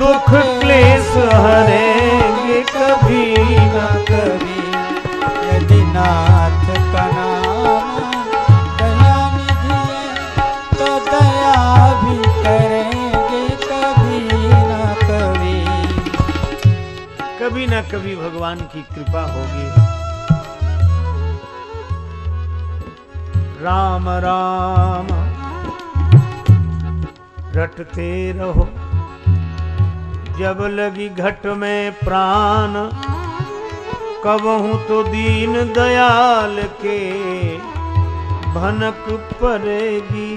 दुख क्लेश हरेंगे कभी न कभी। यदि नाथ का नाम दया निधि तो दया भी करेंगे कभी न कभी। कभी ना कभी भगवान की कृपा होगी। राम राम, रटते रहो। जब लगी घट में प्राण, कबहू तो दीन दयाल के भनक पड़ेगी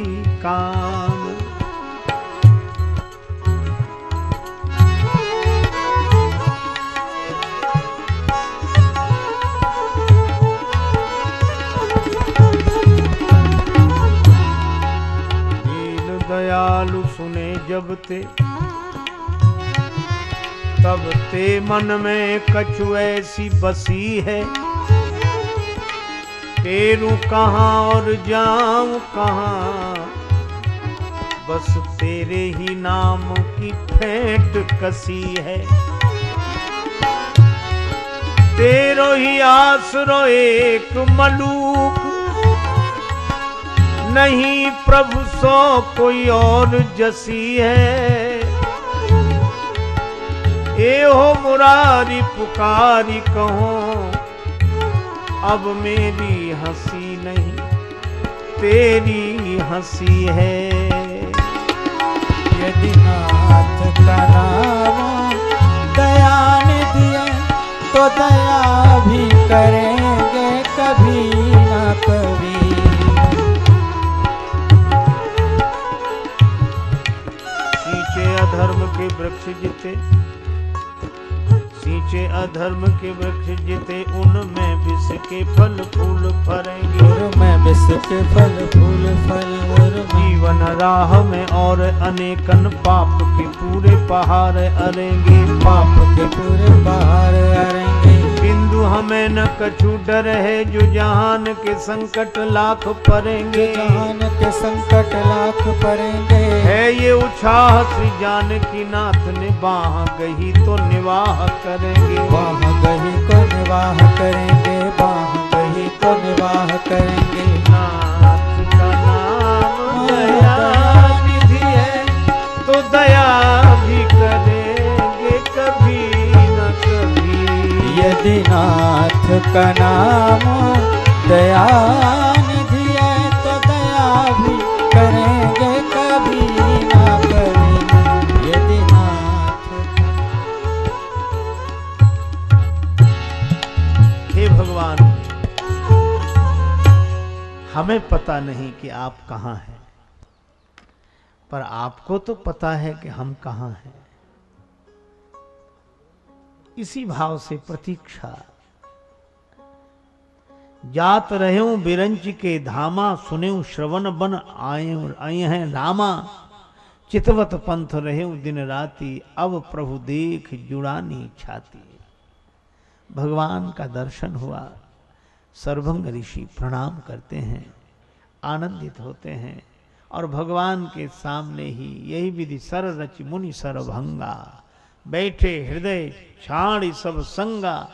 दीन दयालु सुने जब ते तब ते मन में कछु ऐसी बसी है। तेरू कहाँ और जाऊँ कहाँ? बस तेरे ही नाम की फेंट कसी है। तेरो ही आसरो एक मलूक। नहीं प्रभु सो कोई और जसी है। हो मुरारी पुकारी कहो अब मेरी हँसी नहीं तेरी हँसी है। यदि नाथ का नाम दया ने दिया तो दया भी करेंगे कभी ना कभी। सींचे अधर्म के वृक्ष जिते सींचे अधर्म के वृक्ष जिते उनमें विष के फल फूल फरेंगे। और मैं विष के फल फूल फल और जीवन राह में और अनेकन पाप के पूरे पहाड़ अरेंगे। पाप के पूरे पहाड़ अरेंगे। बिंदु हमें न कछु डर है जो जहान के संकट लाख परेंगे। जहान के संकट लाख परेंगे। है ये उछाह श्री जानकी नाथ ने बाह गही तो निवाह करेंगे। बाह गही को निवाह करेंगे बाह गही को निवाह करेंगे। नाथ का नाम दया निधि है तो दया भी करेंगे कभी न कभी। यदि नाथ का नाम हमें पता नहीं कि आप कहाँ हैं। पर आपको तो पता है कि हम कहाँ हैं। इसी भाव से प्रतीक्षा। जात रहूँ बिरंच के धामा सुने श्रवण बन आए आए हैं रामा। चितवत पंथ रहे दिन राति, अब प्रभु देख जुड़ानी छाती। भगवान का दर्शन हुआ। सर्वभंग ऋषि प्रणाम करते हैं, आनंदित होते हैं और भगवान के सामने ही यही विधि सर रच मुनि सरभंगा बैठे हृदय छाड़ी सब संगा,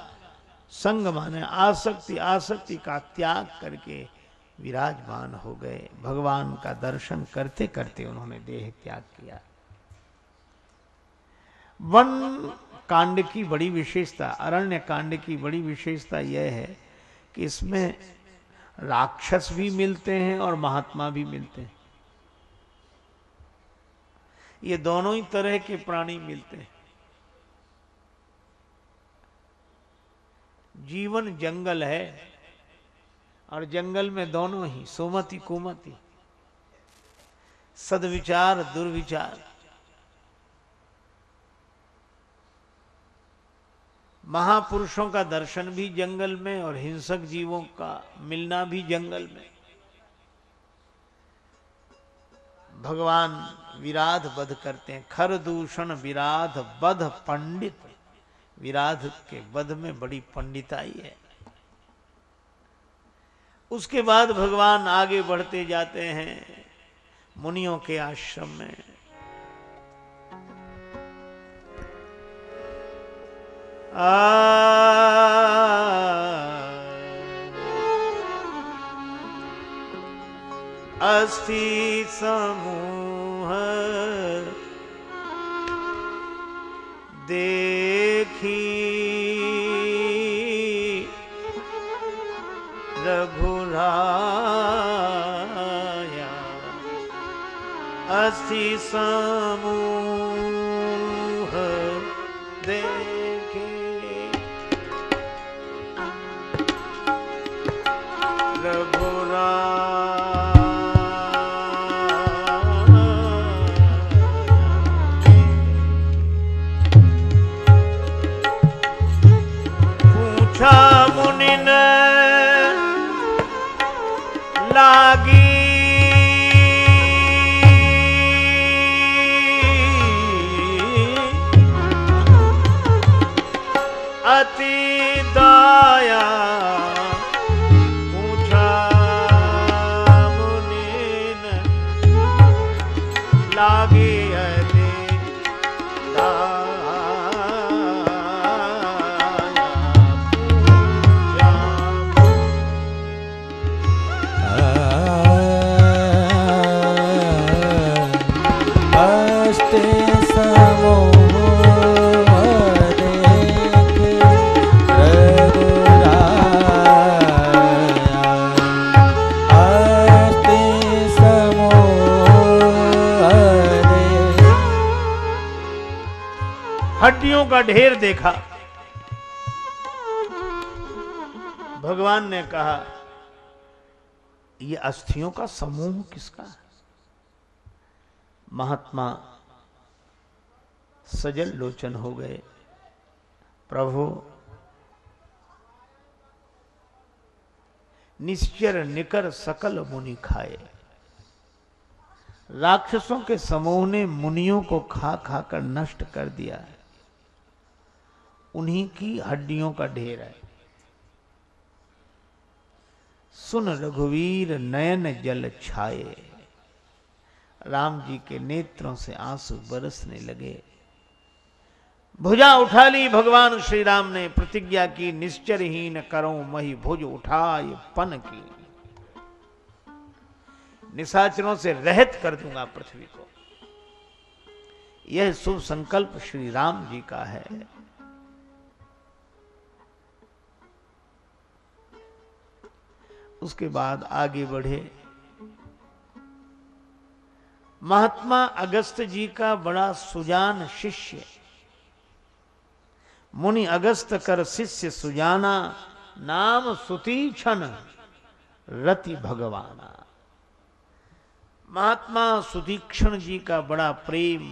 संग माने आसक्ति आसक्ति का त्याग करके विराजमान हो गए। भगवान का दर्शन करते करते उन्होंने देह त्याग किया। वन कांड की बड़ी विशेषता, अरण्य कांड की बड़ी विशेषता यह है कि इसमें राक्षस भी मिलते हैं और महात्मा भी मिलते हैं। ये दोनों ही तरह के प्राणी मिलते हैं। जीवन जंगल है और जंगल में दोनों ही, सोमति, कुमति। सदविचार, दुर्विचार। महापुरुषों का दर्शन भी जंगल में और हिंसक जीवों का मिलना भी जंगल में। भगवान विराध बध करते हैं। खर दूषण विराध बध पंडित। विराध के बध में बड़ी पंडिताई है। उसके बाद भगवान आगे बढ़ते जाते हैं मुनियों के आश्रम में। अस्थि समूह देखी रघुराया अस्थि समूह। हड्डियों का ढेर देखा। भगवान ने कहा, ये अस्थियों का समूह किसका है? महात्मा सजल लोचन हो गए। प्रभु, निश्चर निकर सकल मुनि खाए। राक्षसों के समूह ने मुनियों को खा खा कर नष्ट कर दिया है। उन्हीं की हड्डियों का ढेर है। सुन रघुवीर नयन जल छाए। राम जी के नेत्रों से आँसू बरसने लगे। भुजा उठा ली भगवान श्री राम ने, प्रतिज्ञा की, निश्चरहीन करो, मही भुज उठाए पन की। निशाचरों से रहत कर दूँगा पृथ्वी को। यह शुभ संकल्प श्री राम जी का है। उसके बाद आगे बढ़े। महात्मा अगस्त जी का बड़ा सुजान शिष्य। मुनि अगस्त कर शिष्य सुजाना, नाम सुतीक्षण रति भगवाना। महात्मा सुदीक्षण जी का बड़ा प्रेम